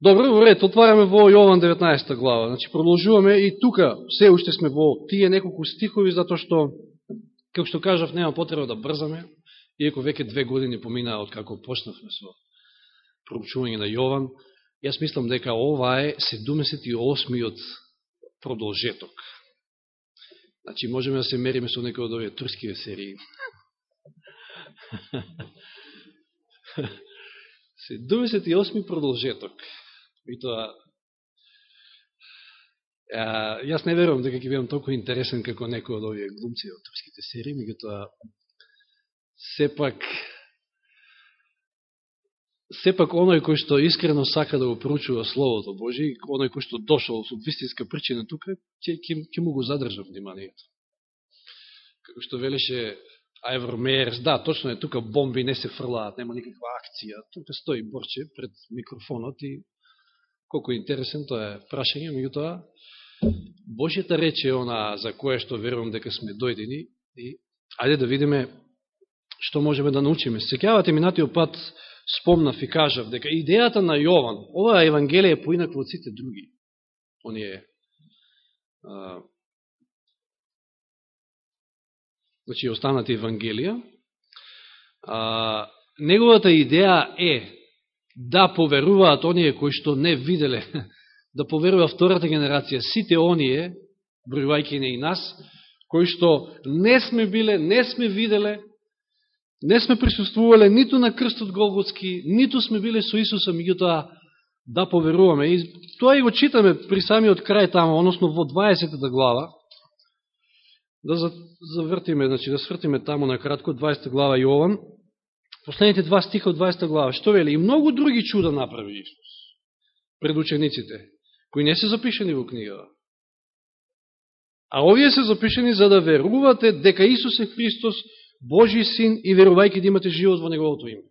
Добро, во ред, отвараме во Јован 19 глава. Значи, продолжуваме и тука се уште сме во тие неколку стихови, затоа што, како што кажав, нема потреба да брзаме, иако веќе две години поминаа од како почнавме со проучување на Јован. Јас мислам дека ова е 78-иот продолжеток. Значи, можеме да се мериме со некој од овие турски серии. 78 продолжеток. И тоа, а, јас не верувам дека ќе бидам толку интересен како некој од овие глумци од турските серии, меѓутоа, сепак, сепак оној кој што искрено сака да го проучува Словото Божи, оној кој што дошол со вистинска причина тука, ќе, ќе, ќе му го задржа вниманието. Како што велеше Айвор Меерс, да, точно е, тука бомби не се фрлаат, нема никаква акција, тука стои Борче пред микрофонот и колко е интересен, тоа е прашање, меѓутоа, Божјата реч е она за која што верувам дека сме дојдени и ајде да видиме што можеме да научиме. Секјавате минатиот пат спомнав и кажав дека идејата на Јован, ова Евангелие е поинакво од сите други. Оние а, значи останати Евангелија. А, неговата идеја е да поверуваат оние кои што не виделе, да поверува втората генерација, сите оние, бројувајќи не и нас, кои што не сме биле, не сме виделе, не сме присуствувале ниту на крстот Голготски, ниту сме биле со Исуса, меѓутоа да поверуваме. И тоа и го читаме при самиот крај тамо, односно во 20 глава, да завртиме, значи да свртиме таму на кратко, 20 глава Јован, последните два стиха од 20 глава, што вели? И многу други чуда направи Исус пред учениците, кои не се запишени во книгава. А овие се запишени за да верувате дека Исус е Христос, Божи Син и верувајќи да имате живот во Неговото име.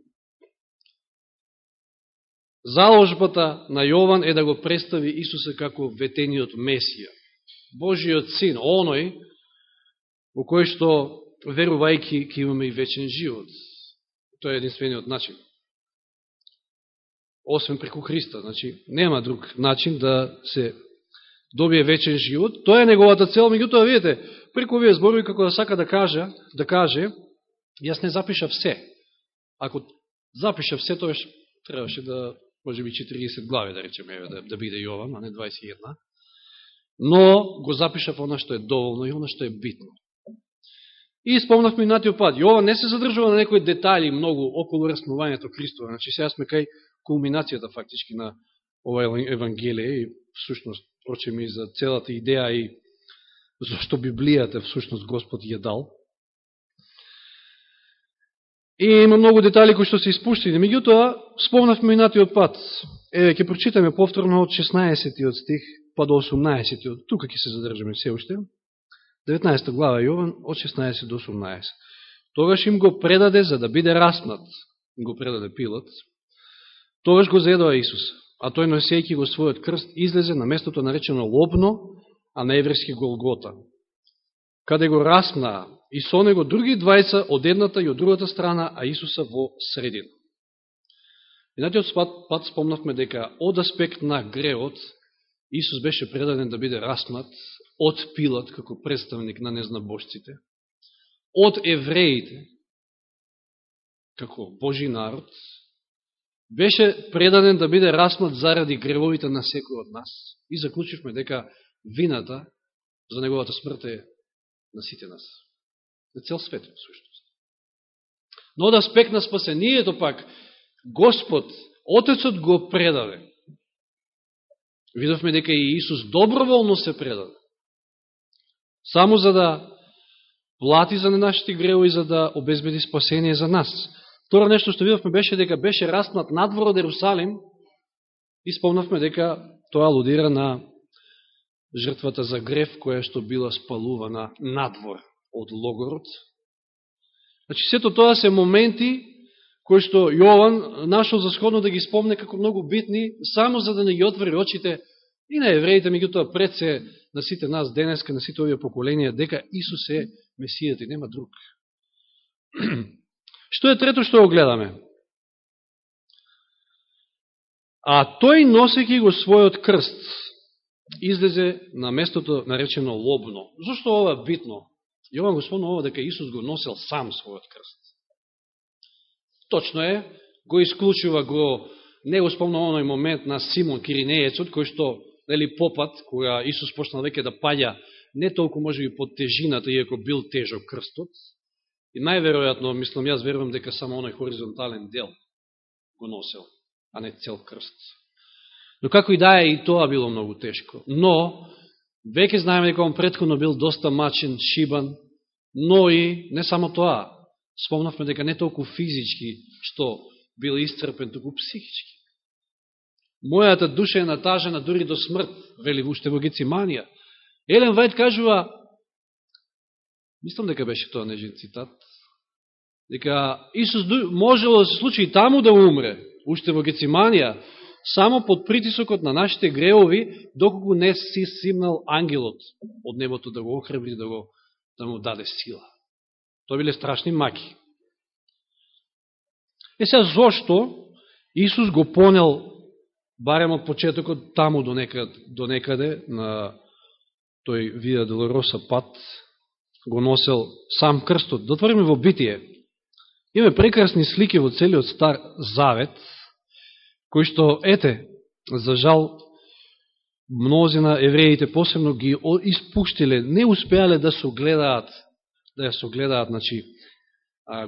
Заложбата на Јован е да го представи Исуса како ветениот Месија, Божиот Син, оној во кој што верувајќи ќе имаме и вечен живот. Тоа е единствениот начин. Освен преку Христа. Значи, нема друг начин да се добие вечен живот. Тоа е неговата цел. Меѓутоа, видите, преку овие зборови, како да сака да каже, да каже, јас не запишав се. Ако запишав се, тоа требаше да, може би, 40 глави, да речеме, да, да биде Јован, а не 21. Но го запишав она што е доволно и она што е битно. И спомнавме минатиот пат. Јова не се задржува на некои детали многу околу раснувањето Христова. Значи сега сме кај кулминацијата фактички на ова Евангелие и всушност прочем и за целата идеја и зашто Библијата всушност Господ ја дал. И има многу детали кои што се испуштени. Меѓутоа, спомнавме минатиот пат. Еве, ќе прочитаме повторно од 16 стих па до 18 Тука ќе се задржаме се уште. 19 глава Јован, од 16 до 18. Тогаш им го предаде за да биде распнат, го предаде Пилот. Тогаш го зедоа Исус, а тој носејќи го својот крст, излезе на местото наречено Лобно, а на еврејски Голгота. Каде го распнаа и со него други двајца од едната и од другата страна, а Исуса во средина. Минатиот пат, пат спомнавме дека од аспект на греот Исус беше предаден да биде распнат од Пилат како представник на незнабожците, од евреите како Божи народ, беше предаден да биде расмат заради гревовите на секој од нас. И заклучивме дека вината за неговата смрт е на сите нас. На цел свет, сушност. Но од аспект на спасението пак, Господ, Отецот го предаде. Видовме дека и Исус доброволно се предаде само за да плати за нашите греови, за да обезбеди спасение за нас. Тора нешто што видовме беше дека беше растнат надвор од Ерусалим и спомнавме дека тоа алудира на жртвата за грев која што била спалувана надвор од логорот. Значи, сето тоа се моменти кои што Јован нашол за сходно да ги спомне како многу битни, само за да не ги отвори очите и на евреите, меѓутоа пред се на сите нас денеска, на сите овие поколенија, дека Исус е Месијата и нема друг. Што е трето што го гледаме? А тој носеки го својот крст, излезе на местото наречено лобно. Зошто ова е битно? Јован го спомнува дека Исус го носел сам својот крст. Точно е, го исклучува, го, не го спомнува оној момент на Симон Киринеецот, кој што, нели, попат, кога Исус почнал веќе да паѓа, не толку може би под тежината, иако бил тежок крстот, и најверојатно, мислам, јас верувам дека само оној хоризонтален дел го носел, а не цел крст. Но како и да е, и тоа било многу тешко. Но, веќе знаеме дека он предходно бил доста мачен, шибан, но и не само тоа. Спомнавме дека не толку физички, што бил исцрпен, туку психички. Мојата душа е натажена дури до смрт, вели уште во Гециманија. Елен Вајд кажува, мислам дека беше тоа нежен цитат, дека Исус можело да се случи и таму да умре, уште во Гециманија, само под притисокот на нашите греови, доколку не си симнал ангелот од небото да го охрабри, да, го, да му даде сила. Тоа биле страшни маки. Е сега, зошто Исус го понел, барем од почетокот, таму до некаде, до некаде на тој Виа Делороса пат, го носел сам крстот. Да Дотвориме во битие. Име прекрасни слики во целиот Стар Завет, кои што, ете, за жал, мнозина евреите посебно ги испуштиле, не успеале да се гледаат, да ја се значи,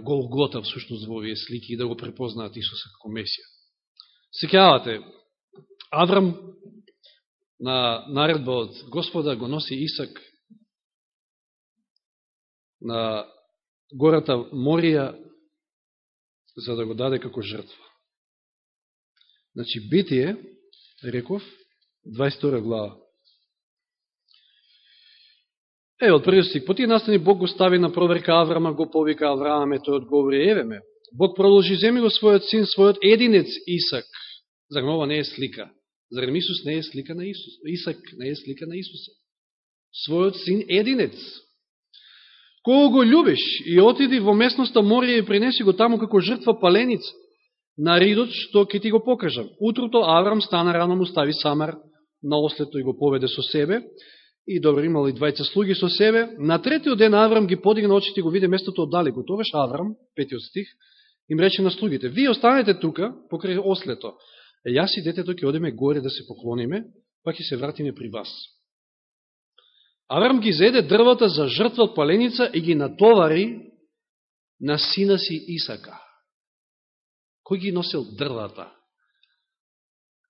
Голгота всушност во овие слики и да го препознаат Исуса како Месија. Секјавате, Аврам на наредба од Господа го носи Исак на гората Морија за да го даде како жртва. Значи, битие, реков, 22 глава. Е, од првиот стик, по тие настани Бог го стави на проверка Аврама, го повика Аврааме, тој одговори, еве ме. Бог продолжи, земи го својот син, својот единец Исак. Зар ова не е слика? Зар Исус не е слика на Исус? Исак не е слика на Исуса? Својот син единец. Кого го љубиш и отиди во местноста Морија и принеси го таму како жртва паленица на ридот што ќе ти го покажам. Утрото Аврам стана рано му стави Самар на ослето и го поведе со себе. И добро имал и двајца слуги со себе. На третиот ден Аврам ги подигна очите и го виде местото оддалеку. Тогаш Аврам, петиот стих, им рече на слугите, вие останете тука, покрај ослето. Е, јас и детето ќе одеме горе да се поклониме, па ќе се вратиме при вас. Аврам ги зеде дрвата за жртва паленица и ги натовари на сина си Исака. Кој ги носил дрвата,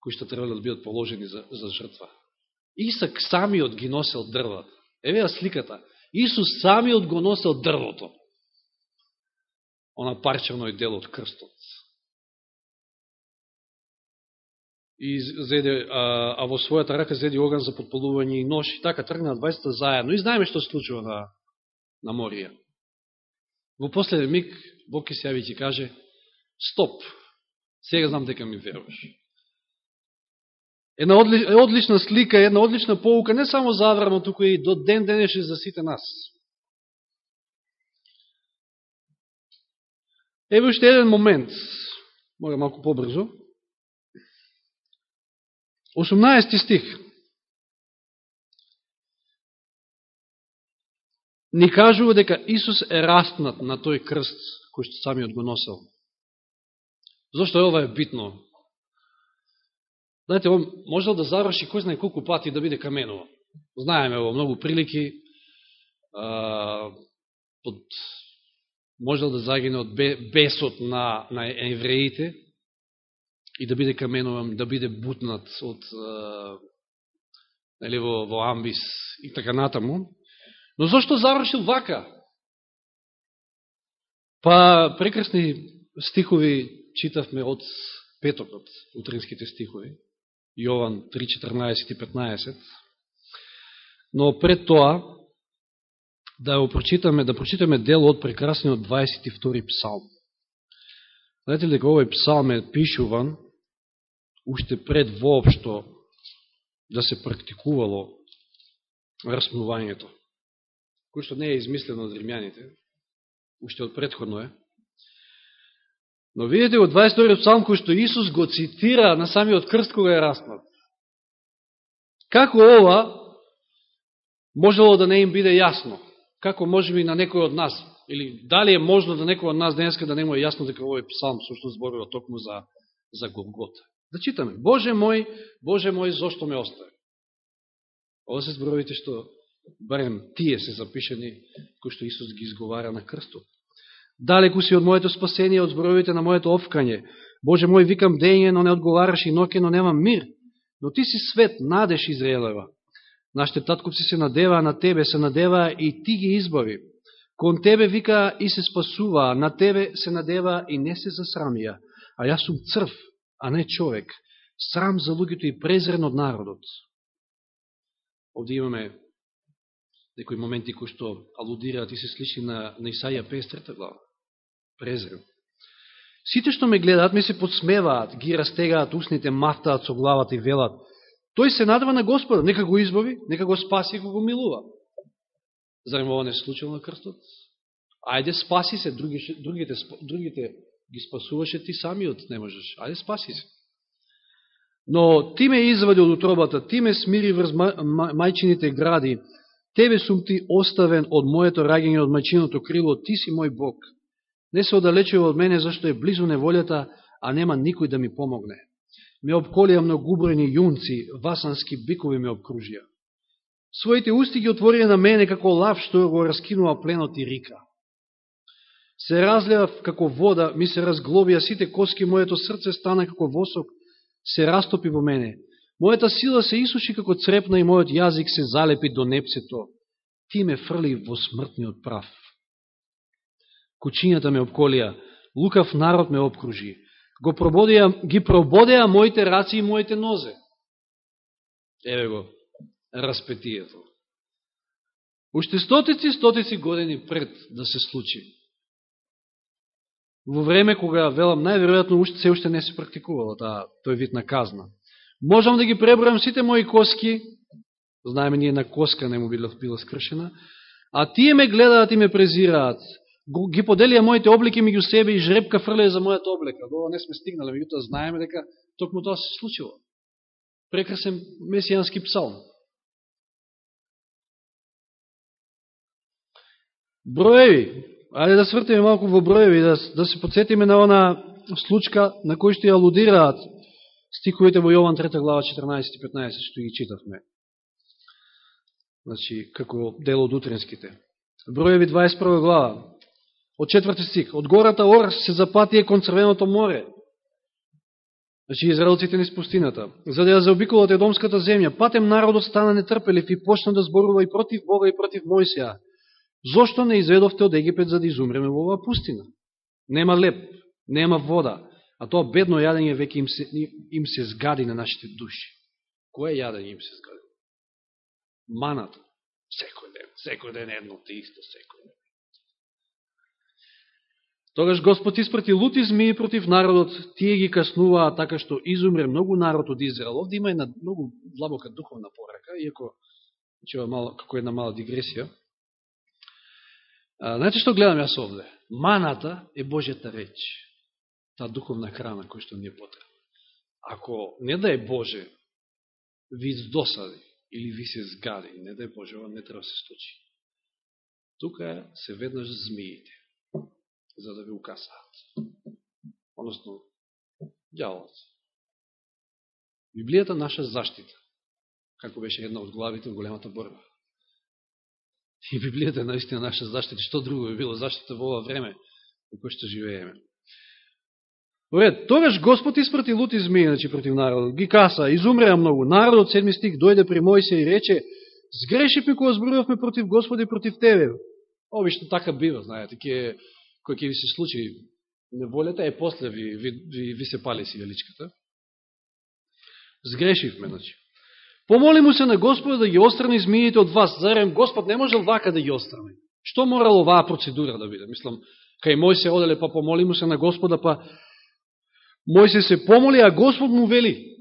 кои што требало да бидат положени за, за жртва? Исак самиот ги носил дрвата. Еве ја сликата. Исус самиот го носил дрвото. Она парчевној дел од крстот. И зеде, а, а во својата рака зеде оган за подполување и нож. И така тргна 20 заедно. И знаеме што се случува на, на Морија. Во последен миг Бог ќе се јави и ќе каже Стоп. Сега знам дека ми веруваш. Една одли, одлична слика, една одлична поука, не само за Аврама, туку и до ден денешен за сите нас. Еве уште еден момент, мора малку побрзо. 18 стих. Ни кажува дека Исус е растнат на тој крст кој што самиот го носел. Зошто ова е битно? Знаете, он можел да заврши кој знае колку пати да биде каменува. Знаеме во многу прилики, а, под, можел да загине од бесот на, на евреите и да биде каменуван, да биде бутнат од нели, во, во амбис и така натаму. Но зашто завршил вака? Па прекрасни стихови читавме од петокот, утринските стихови, Јован 3, 14 и 15. Но пред тоа, да го прочитаме, да прочитаме дел од прекрасниот 22 псалм. Знаете ли дека овој псалм е пишуван уште пред воопшто да се практикувало распнувањето, кој што не е измислено од римјаните, уште од предходно е, Но видите од 22 псалм кој што Исус го цитира на самиот крст кога е распнат. Како ова можело да не им биде јасно? Како може би на некој од нас? Или дали е можно да некој од нас денеска да не му е јасно дека овој псалм сушто зборува токму за, за Голгота? Да читаме. Боже мој, Боже мој, зошто ме остави? Ова се зборовите што барем тие се запишени, кои што Исус ги изговара на крстот. Далеку си од моето спасение, од зборовите на моето овкање. Боже мој, викам дење, но не одговараш и ноке, но немам мир. Но ти си свет, надеш Израелева. Нашите таткупци се надева на тебе, се надева и ти ги избави. Кон тебе вика и се спасува, на тебе се надева и не се засрамија. А јас сум црв, а не човек. Срам за луѓето и презрен од народот. Овде имаме некои моменти кои што алудираат и се слични на, на Исаја 53 глава. Презрен. Сите што ме гледаат ми се подсмеваат, ги растегаат устните, мафтаат со главата и велат. Тој се надава на Господа, нека го избави, нека го спаси и го милува. Зарем ова не се случило на крстот? Ајде спаси се, другите, другите, другите ги спасуваше, ти самиот не можеш. Ајде спаси се. Но ти ме извади од утробата, ти ме смири врз мајчините гради, тебе сум ти оставен од моето раѓање од мајчиното крило, ти си мој Бог. Не се одалечува од мене, зашто е близу неволјата, а нема никој да ми помогне. Ме обколија многубројни јунци, васански бикови ме обкружија. Своите усти ги отворија на мене како лав што го раскинува пленот и рика. Се разлеав како вода, ми се разглобија сите коски, моето срце стана како восок, се растопи во мене. Мојата сила се исуши како црепна и мојот јазик се залепи до непсето. Ти ме фрли во смртниот прав. Кучињата ме обколија, лукав народ ме обкружи. Го прободија, ги прободеа моите раци и моите нозе. Еве го, распетието. Уште стотици, стотици години пред да се случи. Во време кога, велам, најверојатно уште, се уште не се практикувала таа, тој вид на казна. Можам да ги пребројам сите мои коски, знаеме ние на коска не му била, била скршена, а тие ме гледаат и ме презираат. Ги поделија моите облики меѓу себе и жребка фрлеја за мојата облека. До не сме стигнали, меѓутоа знаеме дека токму тоа се случило. Прекрасен месијански псалм. Броеви. Ајде да свртиме малку во броеви, да, да се подсетиме на она случка на кој што ја алудираат стиховите во Јован 3 глава 14-15 што ги читавме. Значи, како дел од утренските. Броеви 21 глава, од четврти стих. Од гората Ор се запатие кон Црвеното море. Значи, израелците низ пустината. За да ја заобиколат едомската земја, патем народот стана нетрпелив и почна да зборува и против Бога и против Мојсија. Зошто не изведовте од Египет за да изумреме во оваа пустина? Нема леп, нема вода, А тоа бедно јадење веќе им се, им се згади на нашите души. Кое јадење им се згади? Маната. Секој ден, секој ден едно ти исто, секој ден. Тогаш Господ испрати лути змии против народот, тие ги каснуваа така што изумре многу народ од Израел. Овде има една многу длабока духовна порака, иако че мало, како една мала дигресија. Знаете што гледам јас овде? Маната е Божјата реч Та духовна храна која што ни е потребна. Ако не да е Боже, ви досади или ви се згади, не да е Боже, ова не треба да се случи. Тука се веднаш змиите, за да ви укасаат. Односно, дјаволот. Библијата наша заштита, како беше една од главите во големата борба. И Библијата е наистина наша заштита. Што друго би било заштита во ова време во кој што живееме. Оред, тогаш Господ испрати лути змија, значи, против народот. Ги каса, изумреа многу. Народот, седми стик, дојде при Мојсе и рече, сгрешивме кога зборувавме против Господи и против Тебе. Обично така бива, знаете, ке, кој ќе ви се случи неволјата, е после ви, ви, ви, ви се пали си величката. Сгрешивме, значи. Помоли му се на Господа да ги острани змиите од вас. Зарем Господ не можел вака да ги острани. Што морало оваа процедура да биде? Мислам, кај мој се оделе, па помоли му се на Господа, па мој се се помоли, а Господ му вели.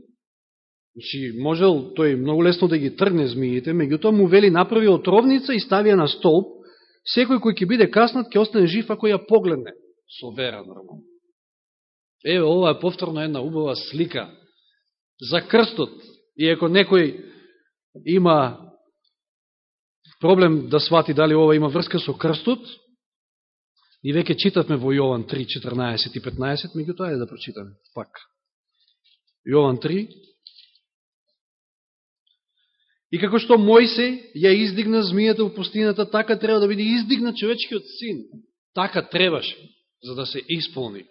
Значи, можел тој многу лесно да ги тргне змиите, меѓутоа му вели направи отровница и ставија на столб, секој кој ќе биде каснат ќе остане жив ако ја погледне. Со вера, нормално. Еве, ова е повторно една убава слика за крстот. И ако некој има проблем да свати дали ова има врска со крстот, и веќе читавме во Јован 3, 14 и 15, меѓутоа е да прочитаме пак. Јован 3. И како што Мојсе ја издигна змијата во пустината, така треба да биде издигнат човечкиот син. Така требаше, за да се исполни.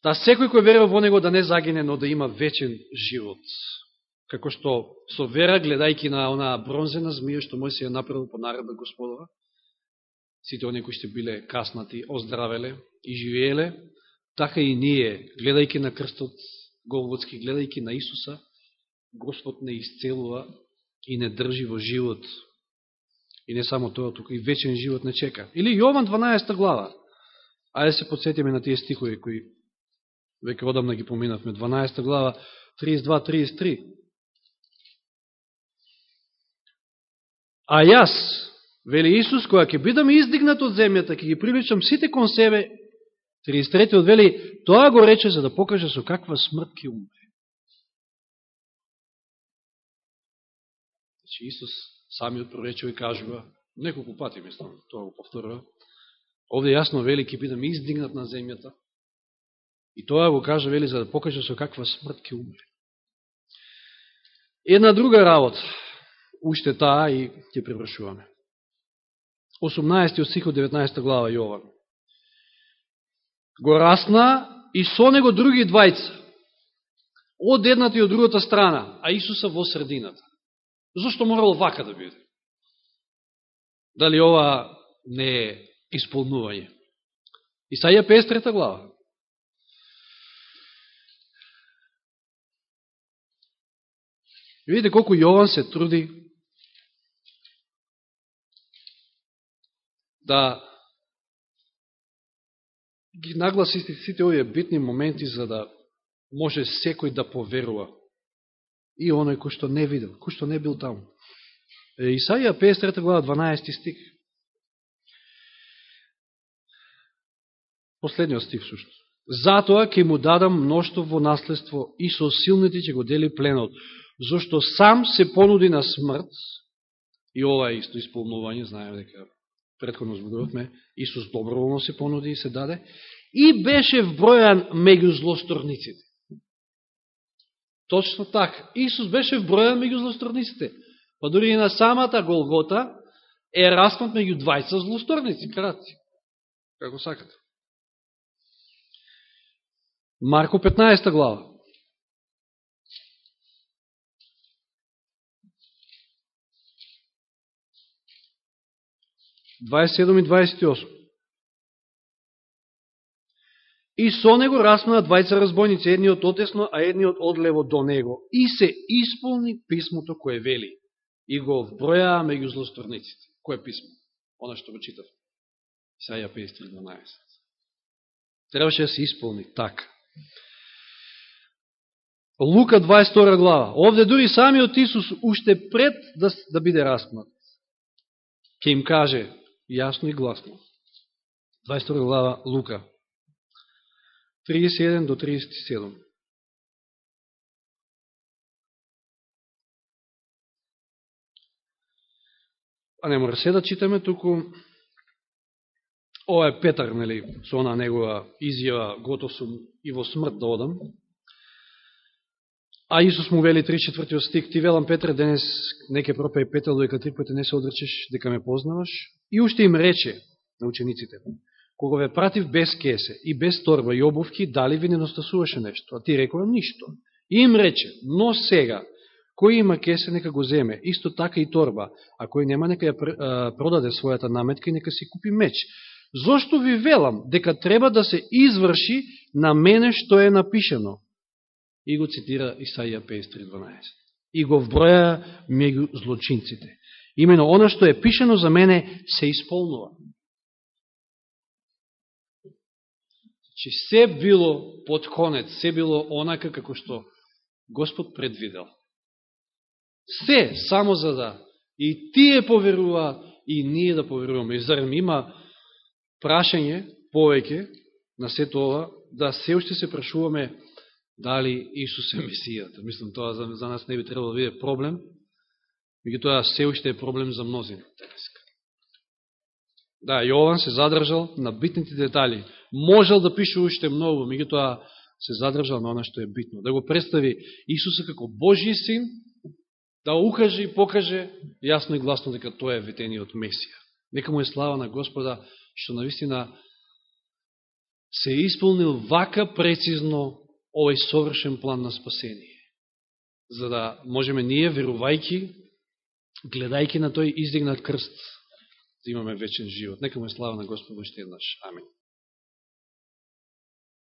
Та секој кој верува во него да не загине, но да има вечен живот. Како што со вера, гледајки на онаа бронзена змија, што мој се ја направил по наредба Господова, сите оние кои што биле каснати, оздравеле и живееле, така и ние, гледајки на крстот Голготски, гледајки на Исуса, Господ не исцелува и не држи во живот. И не само тоа, тука и вечен живот не чека. Или Јован 12 глава. Ајде се подсетиме на тие стихови кои веќе одамна ги поминавме, 12 глава, 32-33. А јас, вели Исус, која ќе бидам издигнат од земјата, ќе ги привлечам сите кон себе, 33 од вели, тоа го рече за да покаже со каква смрт ќе умре. Значи Исус самиот проречува и кажува, неколку пати мислам, тоа го повторува, овде јасно вели ќе бидам издигнат на земјата, И тоа го кажа, вели, за да покаже со каква смрт ќе умре. Една друга работа, уште таа и ќе превршуваме. 18 стих од 19 глава Јован. Го расна и со него други двајца, од едната и од другата страна, а Исуса во средината. Зошто морало вака да биде? Дали ова не е исполнување? Исаја 53 глава. Видите колку Јован се труди да ги нагласи сите овие битни моменти за да може секој да поверува. И оној кој што не видел, кој што не бил таму. Исаија 53 глава 12 стих. Последниот стих сушто. Затоа ќе му дадам мноштво во наследство и со силните ќе го дели пленот зашто сам се понуди на смрт, и ова е исто исполнување, знаем дека предходно зборувавме, Исус доброволно се понуди и се даде, и беше вбројан меѓу злосторниците. Точно така. Исус беше вбројан меѓу злосторниците. Па дори и на самата Голгота е распнат меѓу двајца злосторници, крати. Како сакате. Марко 15 глава. 27 и 28. И со него расмана двајца разбойници, едниот отесно, а едниот одлево до него. И се исполни писмото кое вели. И го вбројаа меѓу злосторниците. Кој писмо? Она што го читав. Исаја 53.12. Требаше да се исполни така. Лука 22 глава. Овде дури самиот Исус уште пред да, да биде распнат. Ке им каже, јасно и гласно. 22 глава Лука, 31 до 37. А не мора се да читаме, туку ова е Петар, нели, со она негова изјава, готов сум и во смрт да одам. А Исус му вели 3 четвртиот стик, ти велам Петре, денес неке пропеј петел, дојка три пати не се одречеш дека ме познаваш. И уште им рече на учениците, кога ве пратив без кесе и без торба и обувки, дали ви не достасуваше нешто? А ти рекува ништо. И им рече, но сега, кој има кесе, нека го земе, исто така и торба, а кој нема, нека ја продаде својата наметка и нека си купи меч. Зошто ви велам дека треба да се изврши на мене што е напишено? И го цитира Исаија 53.12. И го вброја меѓу злочинците. Имено, она што е пишено за мене се исполнува. Че се било под конец, се било онака како што Господ предвидел. Се, само за да и тие поверуваат, и ние да поверуваме. И зарем има прашање повеќе на сето ова, да се уште се прашуваме дали Исус е Месијата. Мислам, тоа за, за нас не би требало да биде проблем, Меѓутоа, се уште е проблем за мнозина денеска. Да, Јован се задржал на битните детали. Можел да пише уште многу, меѓутоа се задржал на оно што е битно. Да го представи Исуса како Божи син, да укаже и покаже јасно и гласно дека тоа е ветениот Месија. Нека му е слава на Господа, што навистина се исполнил вака прецизно овој совршен план на спасение. За да можеме ние, верувајки, гледајки на тој издигнат крст, да имаме вечен живот. Нека му е слава на Господа още еднаш. Амин.